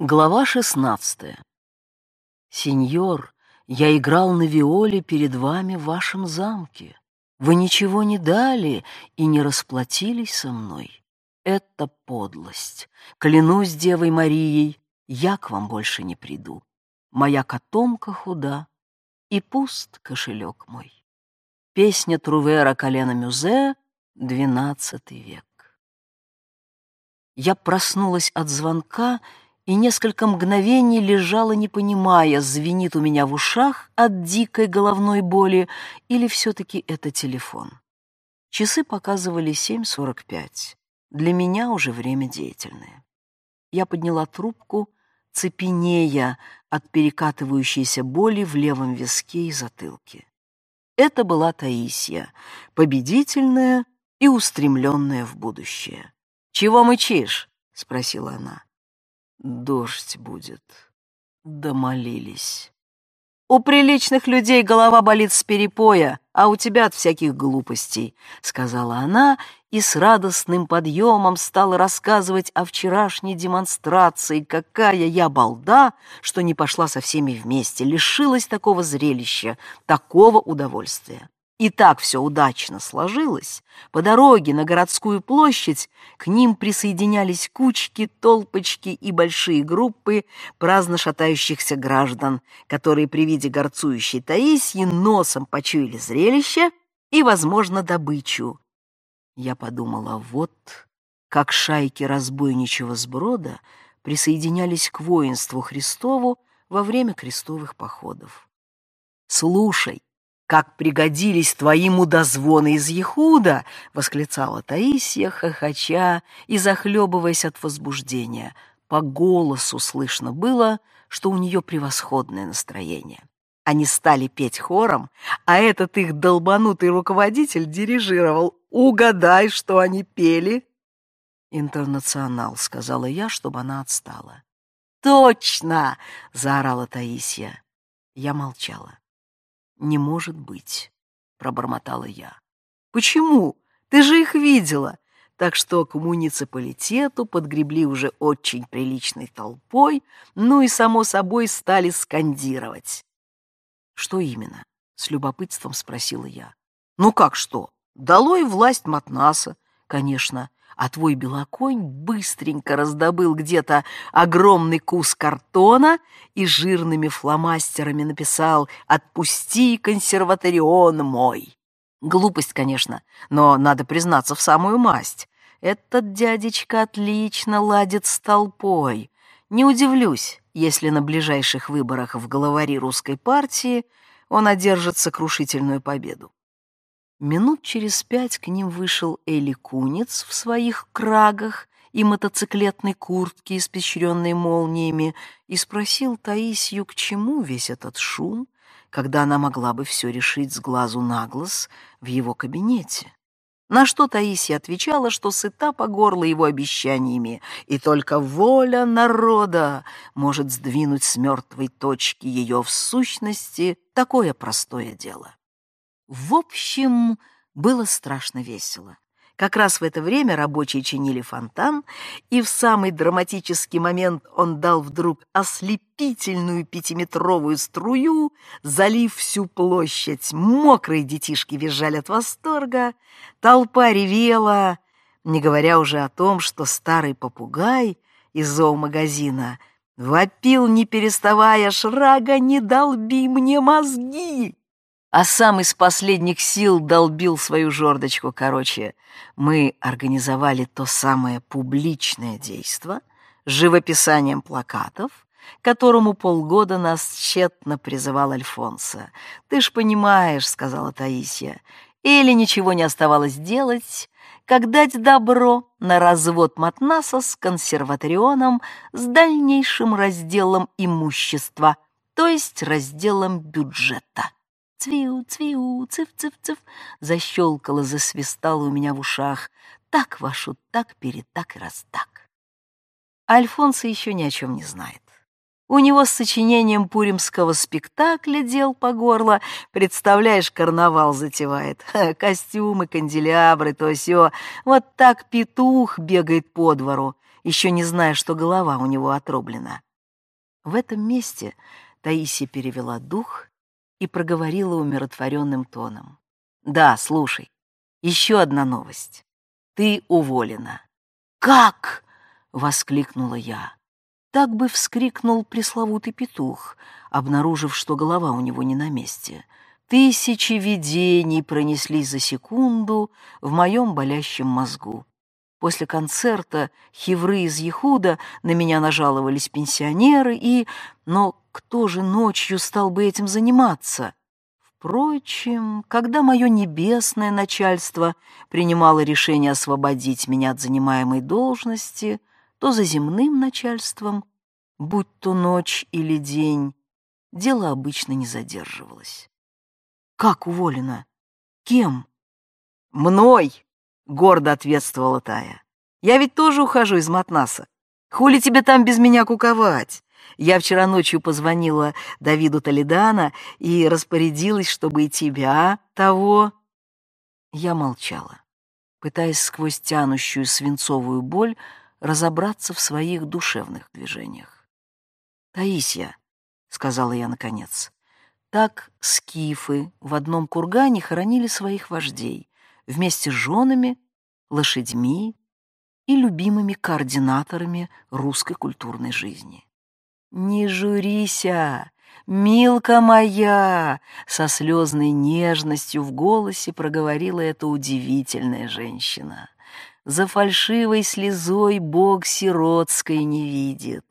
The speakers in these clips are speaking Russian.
Глава шестнадцатая. «Сеньор, я играл на виоле перед вами в вашем замке. Вы ничего не дали и не расплатились со мной. Это подлость. Клянусь Девой Марией, я к вам больше не приду. Моя котомка худа, и пуст кошелек мой». Песня Трувера Колена Мюзе, двенадцатый век. Я проснулась от звонка и несколько мгновений лежала, не понимая, звенит у меня в ушах от дикой головной боли или все-таки это телефон. Часы показывали 7.45. Для меня уже время деятельное. Я подняла трубку, цепенея от перекатывающейся боли в левом виске и затылке. Это была Таисия, победительная и устремленная в будущее. «Чего мычишь?» — спросила она. Дождь будет. Домолились. У приличных людей голова болит с перепоя, а у тебя от всяких глупостей, — сказала она и с радостным подъемом стала рассказывать о вчерашней демонстрации, какая я балда, что не пошла со всеми вместе, лишилась такого зрелища, такого удовольствия. И так все удачно сложилось. По дороге на городскую площадь к ним присоединялись кучки, толпочки и большие группы праздно шатающихся граждан, которые при виде горцующей Таисии носом почуяли зрелище и, возможно, добычу. Я подумала, вот как шайки разбойничего сброда присоединялись к воинству Христову во время крестовых походов. «Слушай, как пригодились твои мудозвоны из Ехуда!» — восклицала Таисия, хохоча и захлебываясь от возбуждения. По голосу слышно было, что у нее превосходное настроение. Они стали петь хором, а этот их долбанутый руководитель дирижировал. «Угадай, что они пели!» «Интернационал», — сказала я, чтобы она отстала. «Точно!» — заорала Таисия. Я молчала. «Не может быть», — пробормотала я. «Почему? Ты же их видела!» Так что к муниципалитету подгребли уже очень приличной толпой, ну и, само собой, стали скандировать. «Что именно?» — с любопытством спросила я. «Ну как что? Долой власть Матнаса, конечно а твой белоконь быстренько раздобыл где-то огромный кус картона и жирными фломастерами написал «Отпусти, консерваторион мой». Глупость, конечно, но надо признаться в самую масть. Этот дядечка отлично ладит с толпой. Не удивлюсь, если на ближайших выборах в главари русской партии он одержит сокрушительную победу. Минут через пять к ним вышел Эли Куниц в своих крагах и мотоциклетной куртке, испещренной молниями, и спросил Таисию, к чему весь этот шум, когда она могла бы все решить с глазу на глаз в его кабинете. На что Таисия отвечала, что сыта по горло его обещаниями, и только воля народа может сдвинуть с мертвой точки ее в сущности такое простое дело. В общем, было страшно весело. Как раз в это время рабочие чинили фонтан, и в самый драматический момент он дал вдруг ослепительную пятиметровую струю, залив всю площадь. Мокрые детишки визжали от восторга, толпа ревела, не говоря уже о том, что старый попугай из зоомагазина вопил, не переставая, «Шрага, не долби мне мозги!» А сам из последних сил долбил свою жердочку. Короче, мы организовали то самое публичное действо с живописанием плакатов, которому полгода нас тщетно призывал Альфонсо. «Ты ж понимаешь», — сказала Таисия, — «или ничего не оставалось делать, как дать добро на развод Матнаса с консерваторионом с дальнейшим разделом имущества, то есть разделом бюджета». Цвиу, цвиу, цыв-цыв-цыв, защелкало, засвистало у меня в ушах. Так вашу, так перетак и раз так. Альфонсо еще ни о чем не знает. У него с сочинением пуримского спектакля дел по горло. Представляешь, карнавал затевает. Ха, костюмы, канделябры, то все. Вот так петух бегает по двору, еще не зная, что голова у него отрублена. В этом месте Таисия перевела дух и проговорила умиротворенным тоном. «Да, слушай, еще одна новость. Ты уволена». «Как?» — воскликнула я. Так бы вскрикнул пресловутый петух, обнаружив, что голова у него не на месте. Тысячи видений пронеслись за секунду в моем болящем мозгу. После концерта хевры из Ехуда на меня нажаловались пенсионеры и... Но кто же ночью стал бы этим заниматься? Впрочем, когда мое небесное начальство принимало решение освободить меня от занимаемой должности, то за земным начальством, будь то ночь или день, дело обычно не задерживалось. «Как уволена? Кем?» «Мной!» — гордо ответствовала Тая. «Я ведь тоже ухожу из Матнаса. Хули тебе там без меня куковать? Я вчера ночью позвонила Давиду Толедана и распорядилась, чтобы и тебя того...» Я молчала, пытаясь сквозь тянущую свинцовую боль разобраться в своих душевных движениях. «Таисия», — сказала я наконец, — «так скифы в одном кургане хоронили своих вождей вместе с женами, лошадьми и любимыми координаторами русской культурной жизни. «Не журися, милка моя!» Со слезной нежностью в голосе проговорила эта удивительная женщина. «За фальшивой слезой Бог сиротской не видит.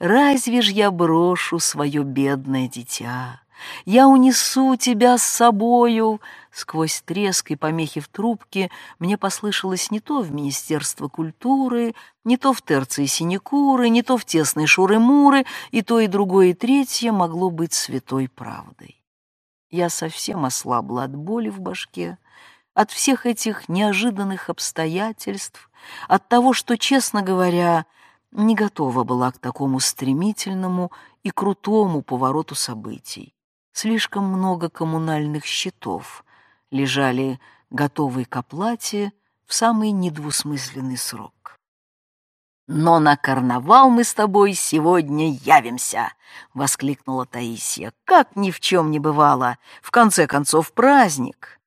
Разве ж я брошу свое бедное дитя? Я унесу тебя с собою!» Сквозь треск и помехи в трубке мне послышалось не то в Министерство культуры, не то в терции синекуры, не то в тесной шуры-муры, и то, и другое, и третье могло быть святой правдой. Я совсем ослабла от боли в башке, от всех этих неожиданных обстоятельств, от того, что, честно говоря, не готова была к такому стремительному и крутому повороту событий. Слишком много коммунальных счетов лежали готовые к оплате в самый недвусмысленный срок. «Но на карнавал мы с тобой сегодня явимся!» — воскликнула Таисия. «Как ни в чем не бывало! В конце концов, праздник!»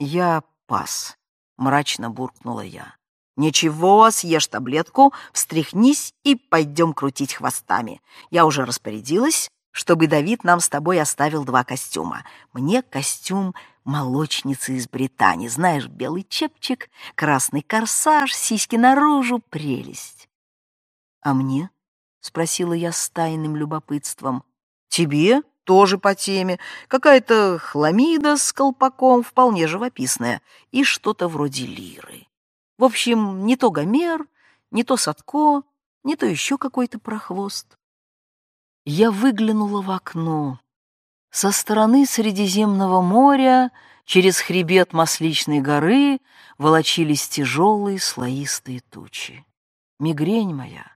«Я пас», — мрачно буркнула я. «Ничего, съешь таблетку, встряхнись и пойдем крутить хвостами. Я уже распорядилась, чтобы Давид нам с тобой оставил два костюма. Мне костюм молочницы из Британии. Знаешь, белый чепчик, красный корсаж, сиськи наружу, прелесть. А мне? — спросила я с тайным любопытством. Тебе? Тоже по теме. Какая-то хламида с колпаком, вполне живописная, и что-то вроде лиры. В общем, не то Гомер, не то Садко, не то еще какой-то прохвост. Я выглянула в окно. Со стороны Средиземного моря через хребет Масличной горы волочились тяжелые слоистые тучи. Мигрень моя,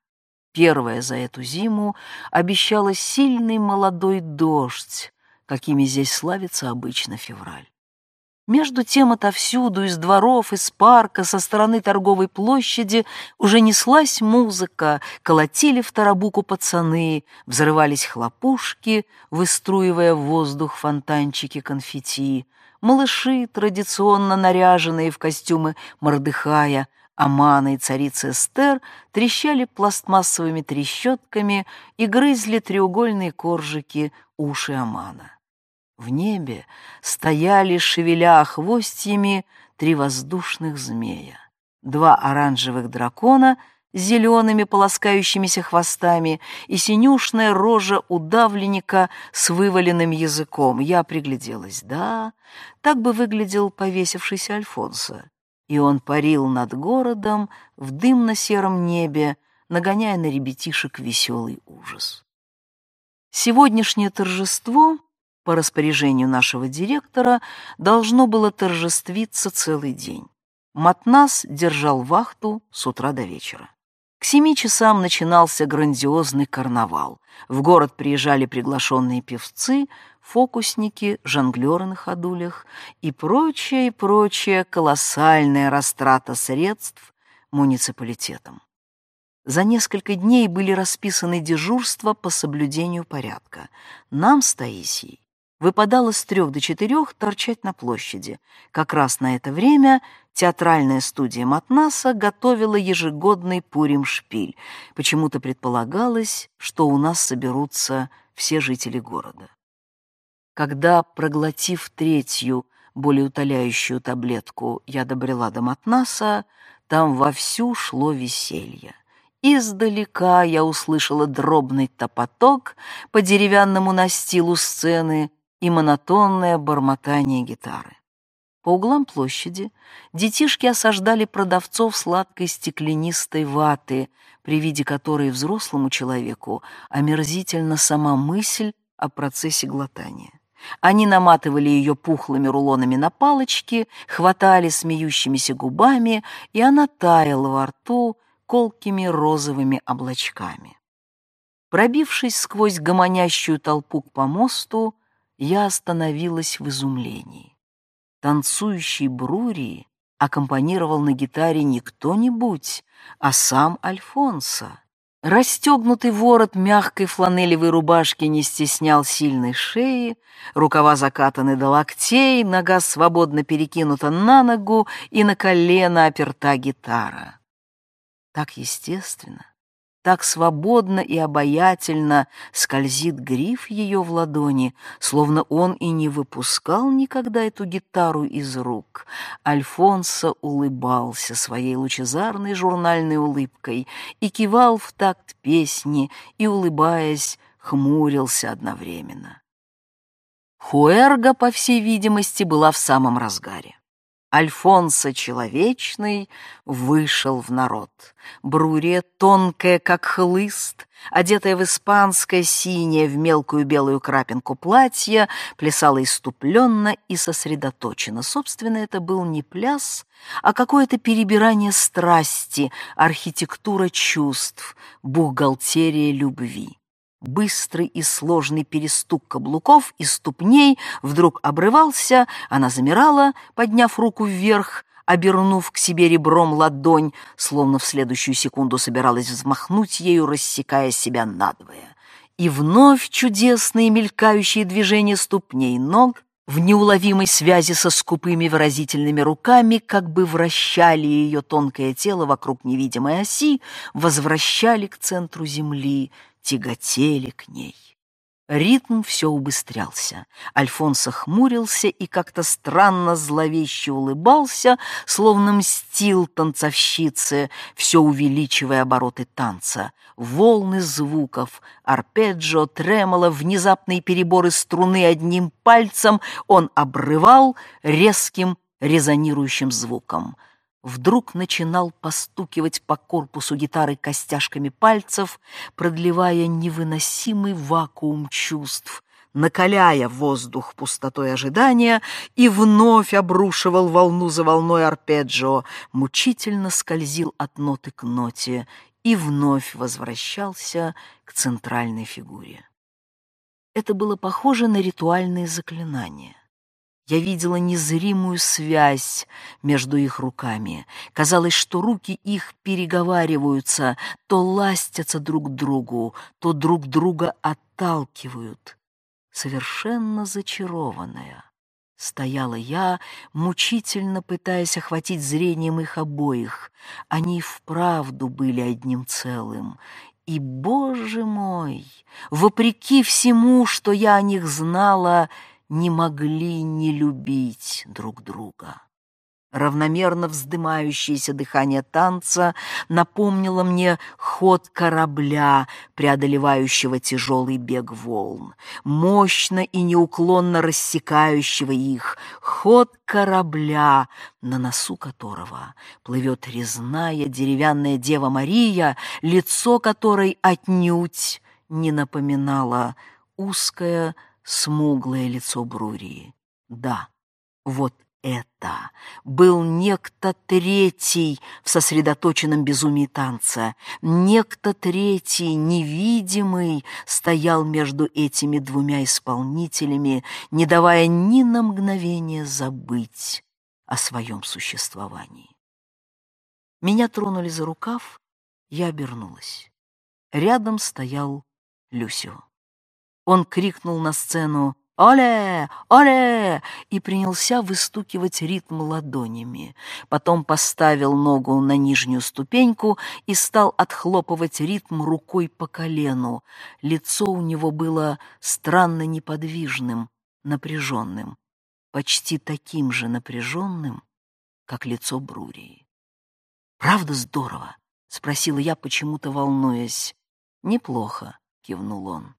первая за эту зиму, обещала сильный молодой дождь, какими здесь славится обычно февраль. Между тем отовсюду, из дворов, из парка, со стороны торговой площади уже неслась музыка, колотили в тарабуку пацаны, взрывались хлопушки, выструивая в воздух фонтанчики конфетти. Малыши, традиционно наряженные в костюмы Мордыхая, Амана и царицы Эстер, трещали пластмассовыми трещотками и грызли треугольные коржики уши Амана. В небе стояли, шевеля хвостьями, три воздушных змея. Два оранжевых дракона с зелеными полоскающимися хвостами и синюшная рожа удавленника с вываленным языком. Я пригляделась. Да, так бы выглядел повесившийся Альфонсо. И он парил над городом в дымно-сером небе, нагоняя на ребятишек веселый ужас. Сегодняшнее торжество по распоряжению нашего директора должно было торжествиться целый день. Матнас держал вахту с утра до вечера. К семи часам начинался грандиозный карнавал. В город приезжали приглашенные певцы, фокусники, жонглеры на ходулях и прочая и прочая колоссальная растрата средств муниципалитетом. За несколько дней были расписаны дежурства по соблюдению порядка. Нам с Таисией выпадало с трех до четырех торчать на площади. Как раз на это время театральная студия Матнаса готовила ежегодный Пурим-шпиль. Почему-то предполагалось, что у нас соберутся все жители города. Когда, проглотив третью, более утоляющую таблетку, я добрела до Матнаса, там вовсю шло веселье. Издалека я услышала дробный топоток по деревянному настилу сцены и монотонное бормотание гитары. По углам площади детишки осаждали продавцов сладкой стеклянистой ваты, при виде которой взрослому человеку омерзительна сама мысль о процессе глотания. Они наматывали ее пухлыми рулонами на палочки, хватали смеющимися губами, и она таяла во рту колкими розовыми облачками. Пробившись сквозь гомонящую толпу к помосту, я остановилась в изумлении. Танцующий Брури аккомпанировал на гитаре не кто-нибудь, а сам Альфонсо. Расстегнутый ворот мягкой фланелевой рубашки не стеснял сильной шеи, рукава закатаны до локтей, нога свободно перекинута на ногу и на колено оперта гитара. Так естественно, так свободно и обаятельно скользит гриф ее в ладони, словно он и не выпускал никогда эту гитару из рук. Альфонсо улыбался своей лучезарной журнальной улыбкой и кивал в такт песни, и, улыбаясь, хмурился одновременно. Хуэрга, по всей видимости, была в самом разгаре. Альфонсо Человечный вышел в народ. Брурия, тонкая, как хлыст, одетая в испанское синее в мелкую белую крапинку платье, плясала иступленно и сосредоточенно. Собственно, это был не пляс, а какое-то перебирание страсти, архитектура чувств, бухгалтерия любви. Быстрый и сложный перестук каблуков и ступней вдруг обрывался, она замирала, подняв руку вверх, обернув к себе ребром ладонь, словно в следующую секунду собиралась взмахнуть ею, рассекая себя надвое. И вновь чудесные мелькающие движения ступней ног в неуловимой связи со скупыми выразительными руками как бы вращали ее тонкое тело вокруг невидимой оси, возвращали к центру земли — тяготели к ней. Ритм все убыстрялся. Альфонсо хмурился и как-то странно зловеще улыбался, словно мстил танцовщице, все увеличивая обороты танца. Волны звуков, арпеджио, тремоло, внезапные переборы струны одним пальцем он обрывал резким резонирующим звуком — вдруг начинал постукивать по корпусу гитары костяшками пальцев, продлевая невыносимый вакуум чувств, накаляя воздух пустотой ожидания и вновь обрушивал волну за волной арпеджио, мучительно скользил от ноты к ноте и вновь возвращался к центральной фигуре. Это было похоже на ритуальные заклинания. Я видела незримую связь между их руками. Казалось, что руки их переговариваются, то ластятся друг к другу, то друг друга отталкивают. Совершенно зачарованная стояла я, мучительно пытаясь охватить зрением их обоих. Они вправду были одним целым. И, боже мой, вопреки всему, что я о них знала, — не могли не любить друг друга. Равномерно вздымающееся дыхание танца напомнило мне ход корабля, преодолевающего тяжелый бег волн, мощно и неуклонно рассекающего их, ход корабля, на носу которого плывет резная деревянная Дева Мария, лицо которой отнюдь не напоминало узкое, смуглое лицо Брурии. Да, вот это был некто третий в сосредоточенном безумии танца. Некто третий, невидимый, стоял между этими двумя исполнителями, не давая ни на мгновение забыть о своем существовании. Меня тронули за рукав, Я обернулась. Рядом стоял Люсио. Он крикнул на сцену «Оле! Оле!» и принялся выстукивать ритм ладонями. Потом поставил ногу на нижнюю ступеньку и стал отхлопывать ритм рукой по колену. Лицо у него было странно неподвижным, напряженным, почти таким же напряженным, как лицо Брурии. «Правда здорово?» — спросила я, почему-то волнуясь. «Неплохо», — кивнул он.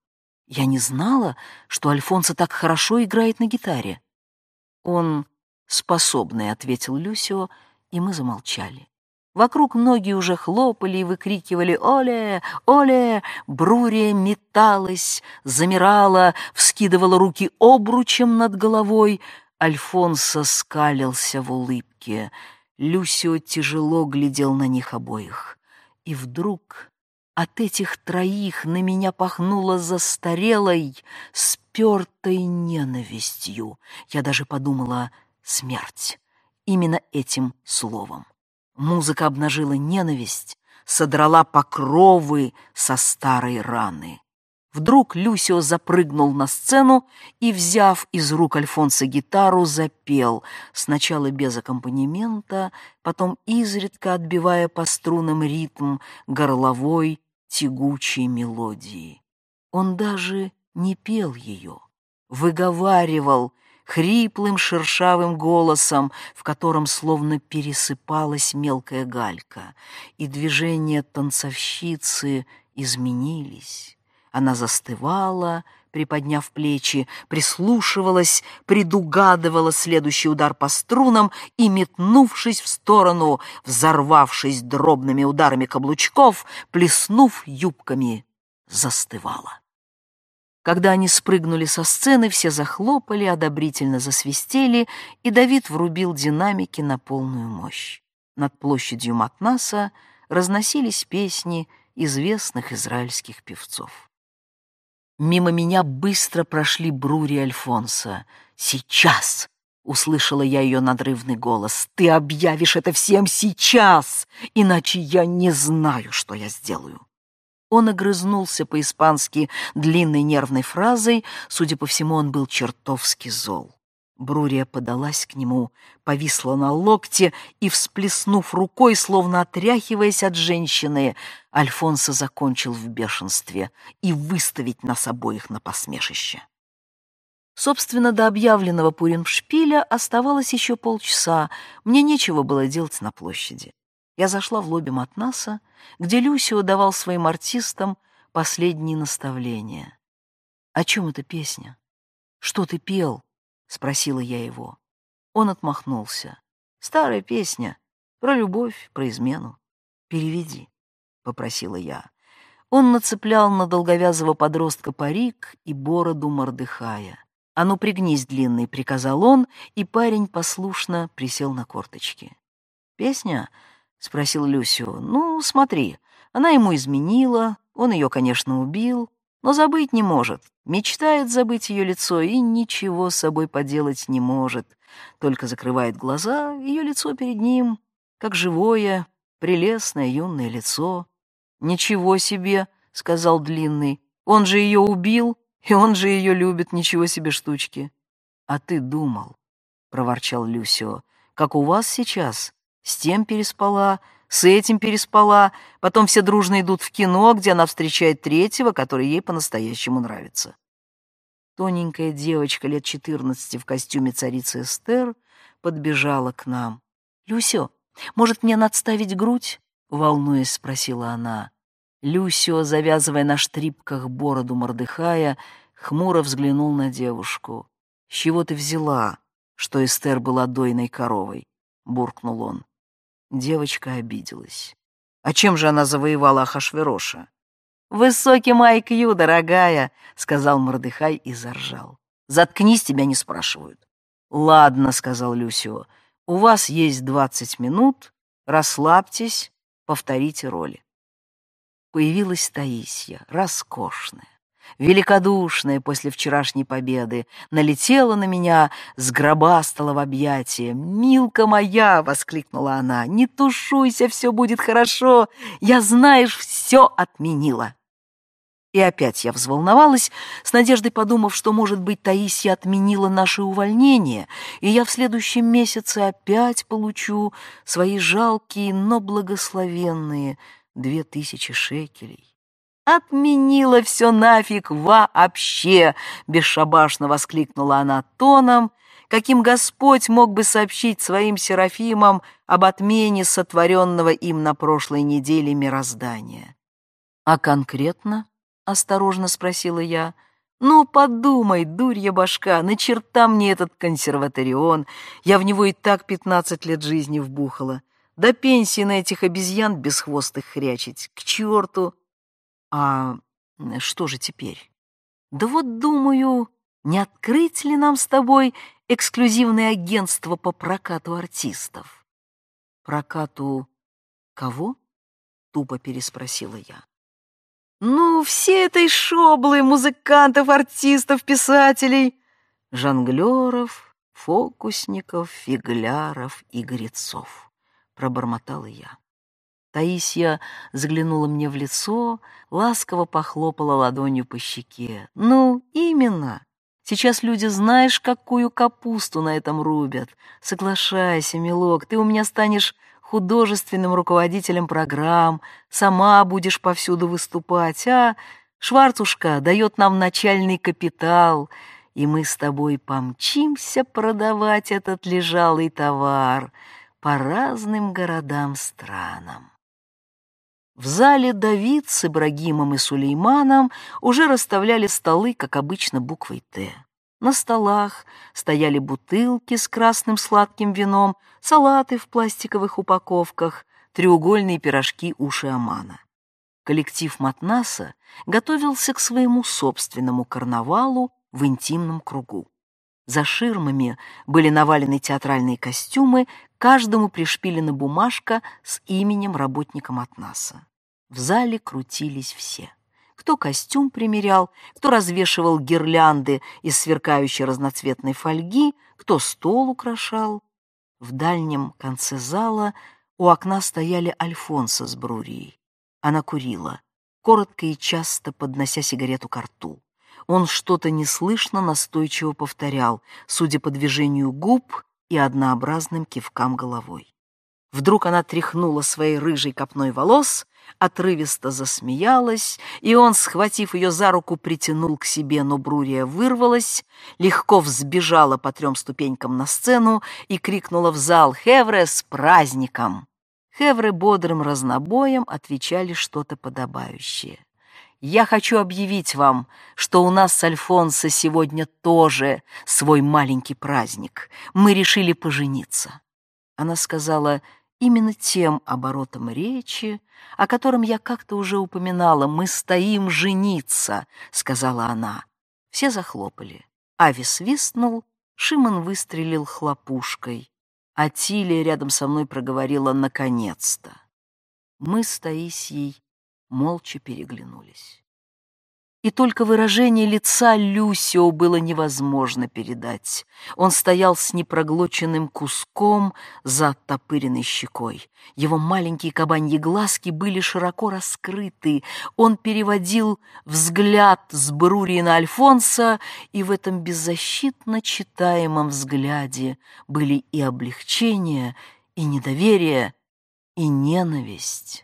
Я не знала, что Альфонсо так хорошо играет на гитаре. Он способный, ответил Люсио, и мы замолчали. Вокруг многие уже хлопали и выкрикивали «Оле! Оле!». Брурия металась, замирала, вскидывала руки обручем над головой. Альфонсо скалился в улыбке. Люсио тяжело глядел на них обоих. И вдруг от этих троих на меня пахнуло застарелой, спертой ненавистью. Я даже подумала «смерть» именно этим словом. Музыка обнажила ненависть, содрала покровы со старой раны. Вдруг Люсио запрыгнул на сцену и, взяв из рук Альфонса гитару, запел, сначала без аккомпанемента, потом изредка отбивая по струнам ритм горловой тягучей мелодии. Он даже не пел ее, выговаривал хриплым шершавым голосом, в котором словно пересыпалась мелкая галька, и движения танцовщицы изменились. Она застывала, приподняв плечи, прислушивалась, предугадывала следующий удар по струнам и, метнувшись в сторону, взорвавшись дробными ударами каблучков, плеснув юбками, застывала. Когда они спрыгнули со сцены, все захлопали, одобрительно засвистели, и Давид врубил динамики на полную мощь. Над площадью Матнаса разносились песни известных израильских певцов. Мимо меня быстро прошли Брури Альфонса. «Сейчас!» — услышала я ее надрывный голос. «Ты объявишь это всем сейчас, иначе я не знаю, что я сделаю». Он огрызнулся по-испански длинной нервной фразой, судя по всему, он был чертовски зол. Брурия подалась к нему, повисла на локте и, всплеснув рукой, словно отряхиваясь от женщины, Альфонсо закончил в бешенстве и выставить нас обоих на посмешище. Собственно, до объявленного Пуриншпиля оставалось еще полчаса, мне нечего было делать на площади. Я зашла в лобби Матнаса, где Люсио давал своим артистам последние наставления. «О чем эта песня? Что ты пел?» — спросила я его. Он отмахнулся. «Старая песня. Про любовь, про измену. Переведи», — попросила я. Он нацеплял на долговязого подростка парик и бороду Мордыхая. «А ну, пригнись, длинный», — приказал он, и парень послушно присел на корточки. «Песня?» — спросил Люсио. «Ну, смотри, она ему изменила, он ее, конечно, убил, но забыть не может. Мечтает забыть ее лицо и ничего с собой поделать не может. Только закрывает глаза, ее лицо перед ним, как живое, прелестное юное лицо. «Ничего себе!» — сказал Длинный. «Он же ее убил, и он же ее любит, ничего себе штучки!» «А ты думал?» — проворчал Люсио. «Как у вас сейчас? С тем переспала, с этим переспала, потом все дружно идут в кино, где она встречает третьего, который ей по-настоящему нравится. Тоненькая девочка лет четырнадцати в костюме царицы Эстер подбежала к нам. «Люсё, может, мне надставить грудь?» — волнуясь, спросила она. Люсио, завязывая на штрипках бороду Мордыхая, хмуро взглянул на девушку. «С чего ты взяла, что Эстер была дойной коровой?» — буркнул он. Девочка обиделась. А чем же она завоевала Ахашвероша? «Высокий IQ, дорогая», — сказал Мордыхай и заржал. «Заткнись, тебя не спрашивают». «Ладно», — сказал Люсио, — «у вас есть двадцать минут, расслабьтесь, повторите роли». Появилась Таисия, роскошная, великодушная после вчерашней победы, налетела на меня, сгробастала в объятия. «Милка моя!» — воскликнула она. «Не тушуйся, все будет хорошо! Я, знаешь, все отменила!» И опять я взволновалась, с надеждой подумав, что, может быть, Таисия отменила наше увольнение, и я в следующем месяце опять получу свои жалкие, но благословенные две тысячи шекелей. «Отменила все нафиг вообще!» — бесшабашно воскликнула она тоном, каким Господь мог бы сообщить своим серафимам об отмене сотворенного им на прошлой неделе мироздания. «А конкретно?» — осторожно спросила я. «Ну, подумай, дурья башка, на черта мне этот консерваторион, я в него и так пятнадцать лет жизни вбухала. До пенсии на этих обезьян бесхвостых хрячить, к черту!» А что же теперь? Да вот думаю, не открыть ли нам с тобой эксклюзивное агентство по прокату артистов? Прокату кого? Тупо переспросила я. Ну, все этой шоблы музыкантов, артистов, писателей, жонглеров, фокусников, фигляров и грецов, пробормотала я. Таисия заглянула мне в лицо, ласково похлопала ладонью по щеке. «Ну, именно. Сейчас люди знаешь, какую капусту на этом рубят. Соглашайся, милок, ты у меня станешь художественным руководителем программ, сама будешь повсюду выступать, а Шварцушка дает нам начальный капитал, и мы с тобой помчимся продавать этот лежалый товар по разным городам-странам. В зале Давид с Ибрагимом и Сулейманом уже расставляли столы, как обычно, буквой «Т». На столах стояли бутылки с красным сладким вином, салаты в пластиковых упаковках, треугольные пирожки уши Амана. Коллектив Матнаса готовился к своему собственному карнавалу в интимном кругу. За ширмами были навалены театральные костюмы, каждому пришпилена бумажка с именем работника Матнаса. В зале крутились все. Кто костюм примерял, кто развешивал гирлянды из сверкающей разноцветной фольги, кто стол украшал. В дальнем конце зала у окна стояли Альфонса с Брурией. Она курила, коротко и часто поднося сигарету к рту. Он что-то неслышно настойчиво повторял, судя по движению губ и однообразным кивкам головой. Вдруг она тряхнула своей рыжей копной волос, отрывисто засмеялась, и он, схватив ее за руку, притянул к себе, но Брурия вырвалась, легко взбежала по трем ступенькам на сцену и крикнула в зал «Хевре, с праздником!». Хевры бодрым разнобоем отвечали что-то подобающее. Я хочу объявить вам, что у нас с Альфонсо сегодня тоже свой маленький праздник. Мы решили пожениться. Она сказала именно тем оборотом речи, о котором я как-то уже упоминала. «Мы стоим жениться», — сказала она. Все захлопали. Ави свистнул, Шимон выстрелил хлопушкой, а Тилия рядом со мной проговорила «наконец-то». Мы с Таисией молча переглянулись. И только выражение лица Люсио было невозможно передать. Он стоял с непроглоченным куском за оттопыренной щекой. Его маленькие кабаньи глазки были широко раскрыты. Он переводил взгляд с Брури на Альфонса, и в этом беззащитно читаемом взгляде были и облегчение, и недоверие, и ненависть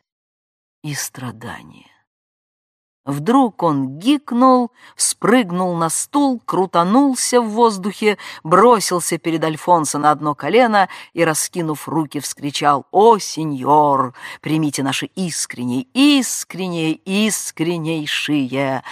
и страдания. Вдруг он гикнул, спрыгнул на стул, крутанулся в воздухе, бросился перед Альфонсо на одно колено и, раскинув руки, вскричал «О, сеньор, примите наши искренние, искренние, искреннейшие!»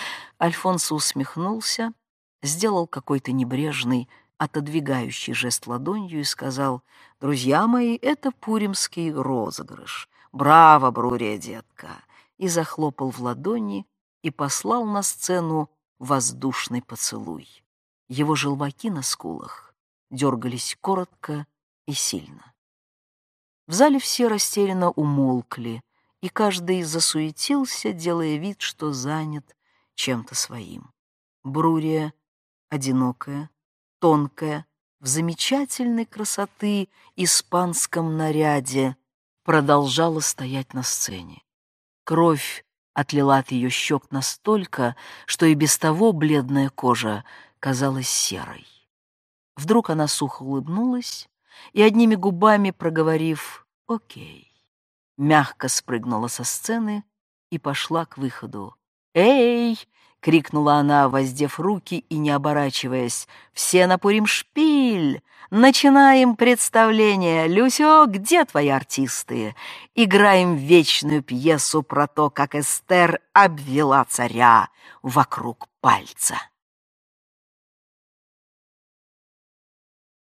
Альфонсо усмехнулся, сделал какой-то небрежный, отодвигающий жест ладонью и сказал «Друзья мои, это пуримский розыгрыш. Браво, Брурия, детка!» и захлопал в ладони, и послал на сцену воздушный поцелуй. Его желваки на скулах дергались коротко и сильно. В зале все растерянно умолкли, и каждый засуетился, делая вид, что занят чем-то своим. Брурия, одинокая, тонкая, в замечательной красоты испанском наряде, продолжала стоять на сцене. Кровь отлила от ее щек настолько, что и без того бледная кожа казалась серой. Вдруг она сухо улыбнулась и, одними губами проговорив «Окей», мягко спрыгнула со сцены и пошла к выходу. «Эй!» — крикнула она, воздев руки и не оборачиваясь. «Все на шпиль! Начинаем представление! Люсё, где твои артисты? Играем вечную пьесу про то, как Эстер обвела царя вокруг пальца».